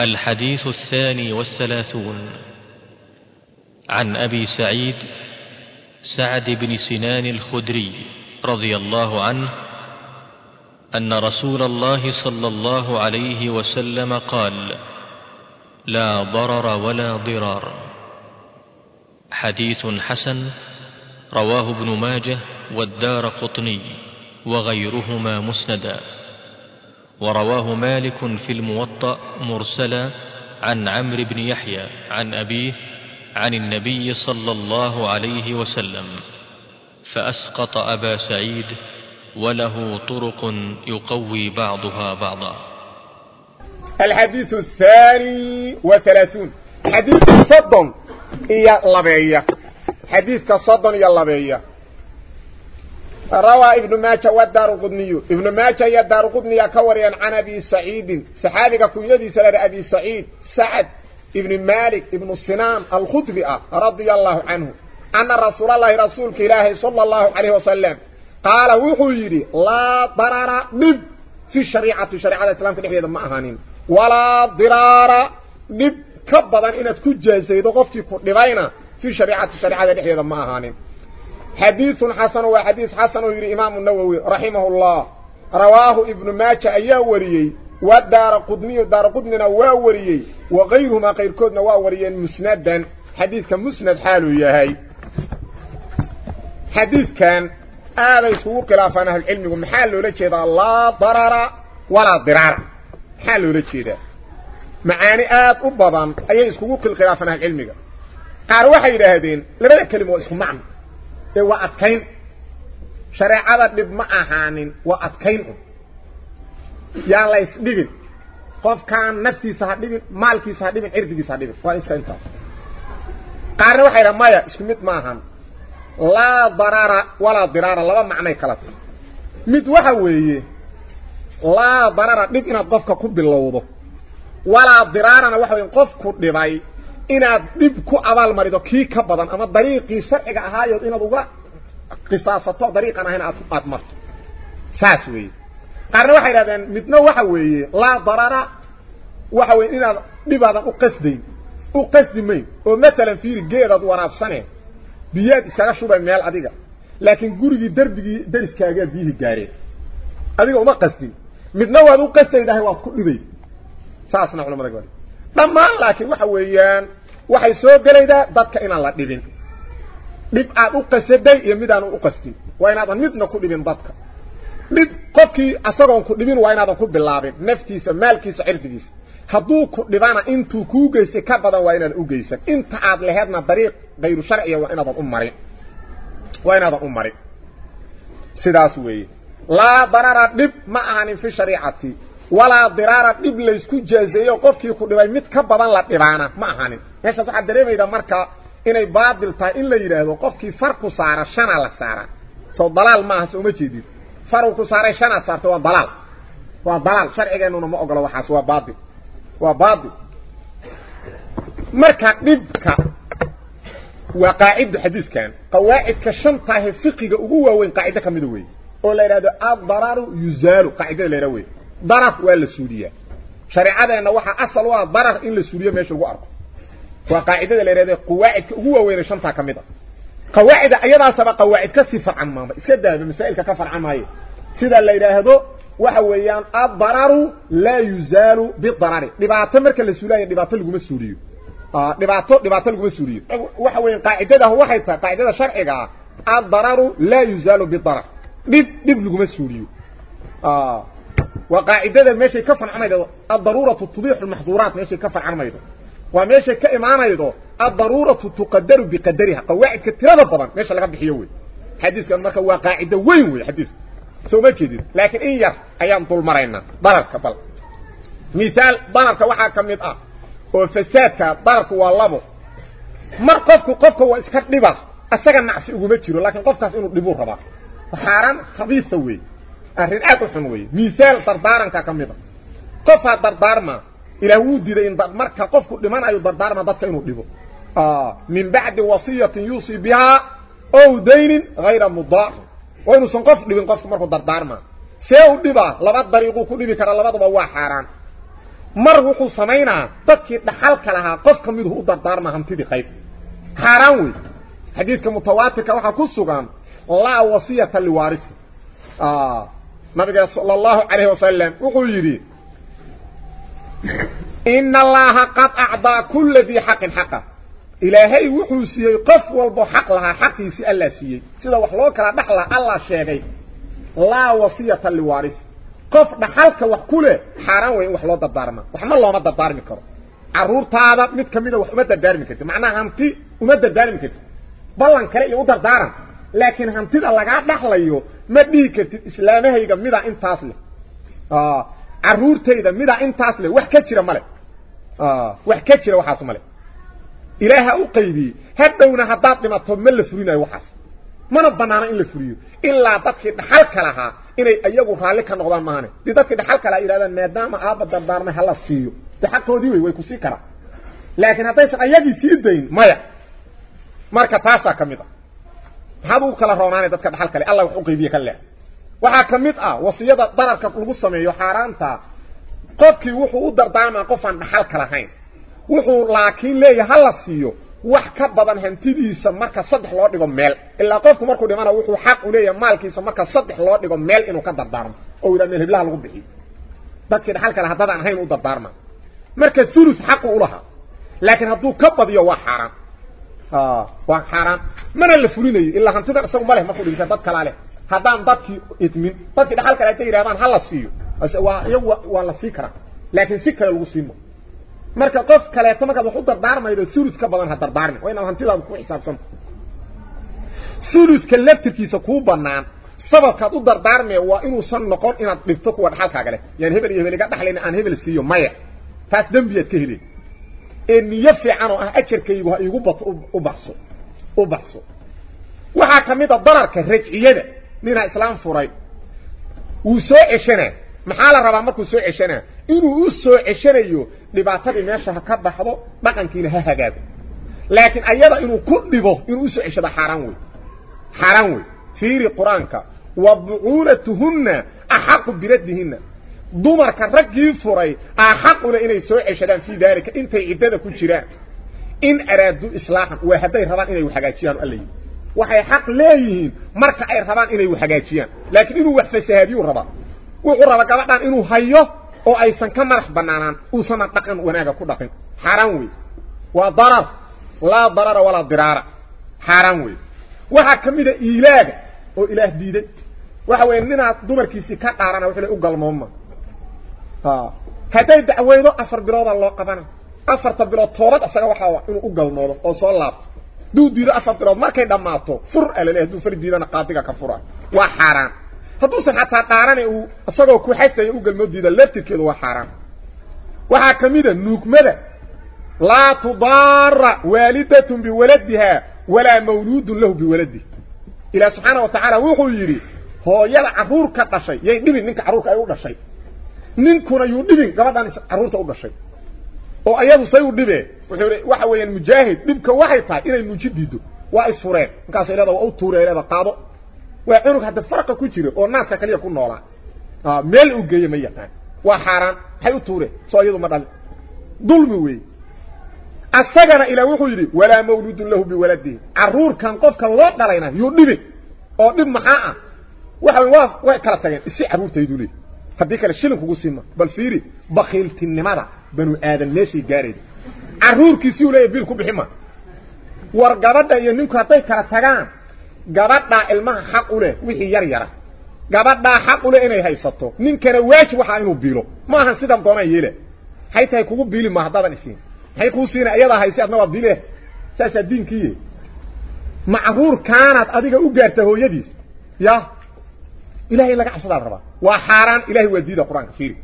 الحديث الثاني والثلاثون. عن أبي سعيد سعد بن سنان الخدري رضي الله عنه أن رسول الله صلى الله عليه وسلم قال لا ضرر ولا ضرار حديث حسن رواه ابن ماجه والدار قطني وغيرهما مسندا. ورواه مالك في الموطأ مرسلا عن عمرو بن يحيى عن أبيه عن النبي صلى الله عليه وسلم فأسقط أبا سعيد وله طرق يقوي بعضها بعضا. الحديث الثاني وثلاثون. حديث صدن إيا لبعية حديث كصدن إيا لبعية روى ابن ماجه والدار قدني ابن ماجه يا دار قدني كوريا عن أبي سعيد. صحابي كويدي سلر أبي سعيد. سعد ابن مالك ابن السنان الخطبي رضي الله عنه. أن رسول الله رسولك إلهي صلى الله عليه وسلم قال وحيري لا ضرر نب في الشريعة. شريعة الإسلام في ما أهانين. ولا ضرار نب. كبضا إن تكون جازيد غفتي كنبين في شريعة شريعة الحياة ما حديث حسن وحديث حسن ويري إمام النووي رحمه الله. رواه ابن ماجه أياه وريي والدار قدني والدار قدننا واوريي وغيرهما غير كودنا واوريين مسندا. حديث كان مسند حاله ياهي حديث كان هذا يسوق خلافنا أهل العلم ومحال له جيدا لا ضرر ولا ضرار. حال له جيدا معاني آد أبضان أي يسوق خلافنا أهل العلم. قال waxay yiraahdeen labada kalimo isku macno تي وعدكين شريعة لب معهانين وعدكين يا الله يسدين قف كان نفسي سهدين مالكي سهدين عرضي سهدين فوانيس كان انتاس قارن وحيرا مايا اسمت معهان لا ضرارة ولا ضرارة لبا معنى يكالات ميت وحاوي لا ضرارة ميت أنا قفك قب اللوضو ولا ضرارة وحاوي قفك دبايه inaad dhib ku abaalmarido kii ka badan ama dariiqii sharciga ahaayood inaad uga qisaasato dariiqan ahayn aad aad marto saas weeye qaarna waxay yidhahdeen midna waxa weeye laa darara waxa weeye inaad dhibaadan u qasdayn u qasdi mayn oo maalan fiiri geedaad waraabsane biyaad iskaga shubay meel adiga laakiin gurigii darbigii dariskaagaa biyihii gaareen adiga uma qasdin midna waad u qasdaydahay waad ku dhibay saasna culamada gabadha dhammaan laakiin waxa weeyaan waxay soo gelaydaa dadka inaan la dhibin dhib aad u qasaday iyo mid aan u qasdin waa inaadan midna ku dhibin dadka dhib qofkii asagoon ku dhibin waa inaadan ku bilaabin naftiisa maalkiisa cirdigiisa hadduu ku dhibana intuu kuu geystay ka badan waa inaadan u geysan inta aad laheedna dariiq gayru sharciya waa inaadan u marin waa inaadan u marin sidaas weeye laa darara dhib ma ahanin fi shariicati walaa diraara dhib laysku jaazeeyo qofkii ku dhibay mid ka badan la dhibaana ma ahanin meeshaas waxaad dareemaydaa marka inay baadil tahay in la yidhaahdo qofkii far ku saara shana la saara soo dalaal maaha soo ma jeedid faru ku saaray shanaad saartay waa dalaal waa dalaal sharcigeennuna ma ogolo waxaas waa baadil waa baadil marka dhibka waa qaacido xadiiskan qawaacidka shantaahe fiqiga ugu waaweyn qaacido ka mida weeye oo la yidhahdo addararu yuzaalu qaacidada la yidhahdo wey darar waa la suuliyaa shareecadeenna waxaa asal ah darar in la suuliyo meesha lagu arko waa qaacidada la yidhahdo qawaacidka ugu waaweyn shantaa ka mid a qawaacida ayadaasaba qawaacid ka sii farcan maama iska daaba masaa'ilka ka farcan maayo sida la yidhaahdo waxa weeyaan addararu laa yuzaalu bidarari dhibaato marka la suulayo dhibaato laguma suuliyo dhibaato dhibaato laguma suuliyo waxa weeyaan qaacidada waxay tahay qaacidada sharciga ah addararu laa yuzaalu bidarar dhib dhib laguma suuliyo waa وقاعدته ماشي كفن عميده الضرورة تطبيح المحظورات ماشي كفن عميده وماشي كامانيده الضرورة تقدر بقدرها. قواعد كثيرة طبعا ماشي لقى بخيوي حديث كان مرة قاعدة وين الحديث سو ما جديد لكن إيه ايا أيام طول مرينا. ضرر كفل مثال ضرر كوحا كميت آه وفساتك ضرر كوا لبو مر قفك قفك واسكت دبا اسكا نعسي. اقوم اتشيرو لكن قفك اسئلو دبو ربا. حارم خبيث سوي. Arrin aad u xun wey misaal dardaaranka ka mid a qofaa dardaarma ilaah wuu diiday in marka qofku dhimanayo dardaarma dadka inuu dhibo min bacdi wasiyatin yuusi bihaa ow daynin hayra mudaar waa inuusan qof dhibin qofku markuu dardaarma see u dhibaa laba dariiquu ku dhibi karaa labadaba waa xaaraan mar wuxuu samaynaa dadkii dhaxalka lahaa qof ka midu u dardaarma hantidii qayb xaaraan wey xadiidka mutawaatirka waxaa ku sugan laa wasiyata liwaarisi نبي صلى الله عليه وسلم وقول يري إن الله قد أعضى كل ذي حق حقا إلهي وحو سيئي قف والبو حق لها حق سيئ الله سيئي سيئ وحلوك لا دخل الله شيئي لا وصية لوارث قف دخلك وحكولة حراوي وحلو دبارما وحما الله ما دبارمي كرو عرور تابا متكمينة وحما دبارمي كرو معنى همتي وما دبارمي كرو بلان كريئي ودردارم لكن همتي دلقاء دخل ايو intaas leh caruurtayda midaa intaas leh wax ka jira male wax ka jira waxaas male ilaaha u qaybiyey hadhowna haddaad dhimato ma la furinayo waxaas mana banaano in la furiyo ilaa dadkii dhaxalka lahaa inay iyagu raalli ka noqdaan maane dii dadkii dhaxalka lahaa yidhahdaan maadaama aabba dardaarmay hala siiyo de xaqoodii wey way ku sii karaan laakiin haddaysan ayagii sii dayn maya marka taasaa ka mid a maxaad kala roonaanay dadka dhaxal kale allah wax u qaybiye ka leex waxaa ka mid ah wasiyada dararka lagu sameeyo xaaraanta qofkii wuxuu u dardaarmaa qofaan dhaxalka lahayn wuxuu laakiin leeyahay hala siiyo wax ka badan hantidiisa marka saddex loo dhigo meel ilaa qofku markuu dhimana wuxuu xaq u leeyahay maalkiisa marka saddex loo dhigo meel inuu ka dardaarmo oo yidhaha meel heblaha lagu bixiyo dadkii dhaxalka lahaa haddaan ahayn u dardaarma marka thuluth xaqu u lahaa laakiin hadduu ka badiyo waa xaaraan waa xaaraan mana la fulinayo ilaa hantidan isagu ma leh markuu dhinta dad kalaa leh haddaan dadkii idmin dadkii dhaxal kale hadday yidhahdaan ha la siiyo waa iyagu waa la sii karaa laakiin si kale lagu siimo marka qof kaleeto markaad wax u dardaarmaydo thuluth ka badan ha dardaarmi waa inaad hantidaada ku xisaabsanto thuluthka laftirkiisa kuu banaan sababkaad u dardaarmaya waa inuusan noqon inaad dhibto kuwa dhaxalkaaga leh yaan hebel iyo hebel iga dhaxlayna aan hebel siiyo maya taas dembiyaad ka ee إن يفع عنه أه أجر كيبه ايغو بط وبحصو وبحصو وها كميد الضرر كرج يده. من الاسلام فوري. وسو اشنه محال ربا ما كسو اشنه إنو وسو اشنهيو دباتي ميشه كبخدو دقنكينا هاغاد لكن أيضا إنو كدبو إنو وسو اشده حرام وي حرام وي في القرانك وضعولتهن أحق بردهن. Ku jiraan in araaduu islaaxan waa hadday rabaan inay hagaajiyaan alla yidhi waxay xaq leeyihiin marka ay rabaan inay hagaajiyaan laakiin inuu wax fasahaadiyuu rabaa wuxuu rabaa gabadhan inuu hayo oo aysan ka madax banaanaan uusana dhaqan wanaaga ku dhaqin xaaraan wey waa darar laa darara walaa diraara xaaraan wey waxaa ka mid a iilaaga oo ilaah diiday waxa weeye ninaad dumarkiisii ka dhaarana wuxuu le u galmooma آه. هذا دعويده أفر براد الله قبنا أفر تبلاد طورد أساقه وحاوة إنه أقل نوضه أصول الله دو ديره أفر براد ما كان دماته فر أليه دو فر ديره نقاطيك كفره وحاران. هدو سن حتى قاران أساقه كو حيث يقول أقل مو ديره لفتك يدو وحاران. وحاكميده نوكمده لا تضار والدة بولدها ولا مولود له بولده. إلى سبحانه وتعالى ويقول يري. هو يلا عرور كتشي. يعني ديري ننك عرور كتشي. Ninkuna yuu dhibin gabadhan carruurta u dhashay oo ayadu say u dhibee wuxuu waxa weeyaan mujaahid dhibka waxay tahay inay nuuji diido waa isfureen markaasay leeda waa u tuuree leeda qaado waa cunug hadda farqa ku jira oo naaska kaliya ku noolaa meel uu geeye ma yaqaan waa xaaraan maxay u tuureen soo iyadu ma dhalin dulmi weeye asagana ilaah wuxuu yidhi walaa mawluudun lahu biwaladihi carruurkan qofka loo dhalayna yuu dhibin oo dhib maxaa ah waxa waa way kala tageen isi carruurtaydu leey haddii kale shilin kugu siima bal fiiri bakiiltinimada banu aadan meeshay gaarayda carruurkiisii u leeyahy biil ku bixi ma war gabadha iyo ninku hadday kala tagaan gabadhaa ilmaha xaq u leh wixii yar yara gabadhaa xaq u leh inay haysato ninkana waajib waxaa inuu biilo ma ahan sidan doonaan yeela hay tahay kugu biili ma haddaadan isiin maxay kuu siina iyadaa hayse adna waa biile saasaa diinkiiye macruurkaanaad adiga u gaarta hooyadiis ya إلهي لك عصدار ربا. وحاران إلهي وديد القرآن فيري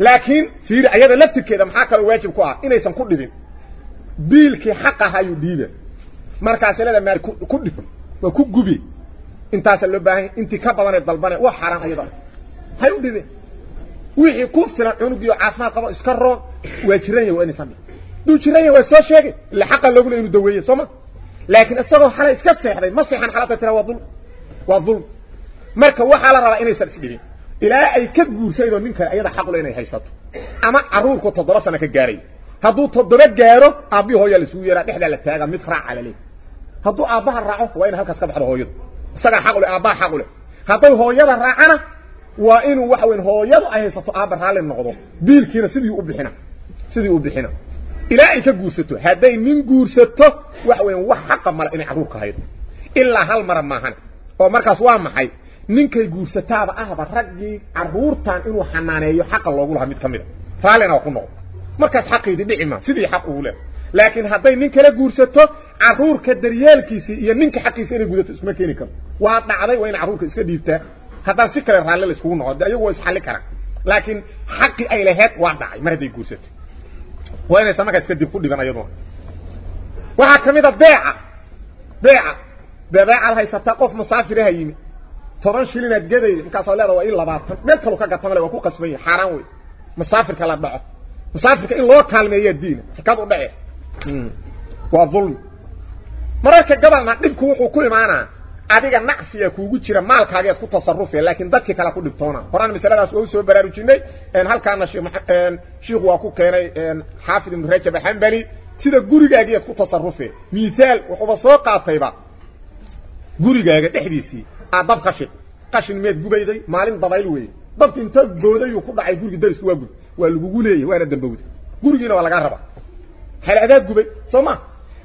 لكن فيري أيضا لفتك إذا محاك الواجب كواه إنه يسان كل دفن بيلك حقها يديد مركز إلهي لما كل دفن. وكل قبي. انت أسلوب باهي. انت كبضان الضلبان وحاران أيضا. هاي وديد ويحي كفر عنوك يو عافنا قبا اسكرر واجرين يواني سامي. دو جرين يواني سوى شيكي اللي حقا لقول دوية صمت لكن الصغو حالا اسكسي حالا ما حالا تترى وظلم. وظلم. Marka waxaa la rabaa inaysan isdhibin ilaa ay ka guursaydoo nin kale ayada xaqule inay haysato ama caruurku toddoba sano ka gaaray hadduu toddoba gaaro aabbii hooyaa la isugu yeeraa dhexdaa la taaga mid raaca la leeyahy hadduu aabbaha raaco waa ina halkaas ka baxdo hooyadu isagaa xaq u leh aabbaha xaq u leh hadday hooyada raacana waa inuu waxa weyn hooyadu ay haysato aabba raalli noqdo biilkiina sidii u bixina sidii u bixina ilaa ay ka guursato hadday nin guursato waxa weyn wax xaqa male inay carruurka haydo ilaa hal mara maahan oo markaas waa maxay ninkay guursataaba ahba raggii carruurtan inuu xanaaneeyo xaqa loogu lahaa mid ka mid a raallina waa ku noqdo markaas xaqiidii dhici ma sidii xaq ugu leh laakiin hadday nin kala guursato carruurka daryeelkiisii iyo ninka xaqiisa inay gudato isma keeni karto waa dhacday waa in carruurka iska dhiibtaa haddaan si kale raalli la iskugu noqo de ayagu waa isxalli karaan laakiin xaqii ay laheyd waa dhacay mar hadday guursato waa inaysan markaas kadib ku dhigan ayaduna waxaa ka mid a beeca beeca beebeecaad haysataa qof musaafiraha yimi toban shilinaad gadayda markaasaa leeda waa in labaatan meel kalu ka gatama le waa ku qasban yahay xaaraan wey musaafirka la dhaco musaafirka in loo kaalmeeyaa diina xikad u dhace waa dulmi mararka gabalna dhibku wuxuu ku imaanaa adiga nacsiya kuugu jira maalkaageed ku tasarrufe laakiin dadkii kale ku dhibtoona horaan masaladaas waa usoo baraarujinay halkaana shiikhu waa ku keenay xaafid ibnu rajab xambali sida gurigaagiiad ku tasarufe miaal wuxuuba soo qaatayba gurigaaga dhexdiisii aad dab ka shid qashin meed gubayday maalin dabayl weeye dabki inta boodayuu ku dhacay gurigi darisku waa gud waa lagugu leeyay waana dambowda gurigiina waa lagaa rabaa haladaad gubay soo ma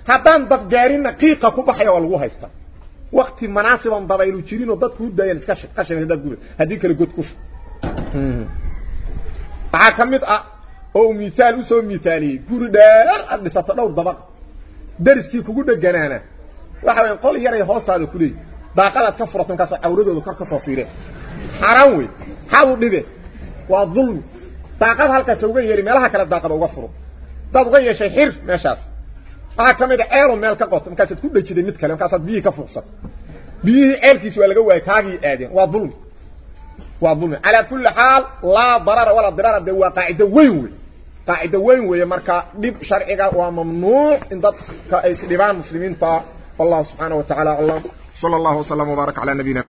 haddaan dabgaarinna qiiqa ku baxaya waa lagu haystaa wakti manaasiban dabaylu jirinoo dadku u daayaan iska shid qashin hadaad gubay haddii kale god kush waxaa ka mid ah oo miaal usoo miaaliyey guri dheer aad dhisato dhowr dabaq dariskii kugu dheganaana waxa weya qol yaray hoostaada kuleeyi daaqadaad باقلة كفرة كاسا اورده وكاكا صفيره حراوي حاو ديبه والظلم باقلة هالكا سوغي يري ميلها كلا باقلة وغفره تبغي يشحير ميشاس باقلة ميدا ايرون ميل كاقوت مكاسا تكود ليش دي متكلم كاسا بيه كفرصة بيه ايركي سوالغا ويكاقي ايدين والظلم والظلم على كل حال لا ضرر ولا ضرر ده وقاعدة ويوي قاعدة ويوي مركا ديب شرعيقا وممنوع ان دب كايس ديبان مسلمين طا والله سبحانه وتعالى الله sal allahu waslm wbaarak cala nabiyina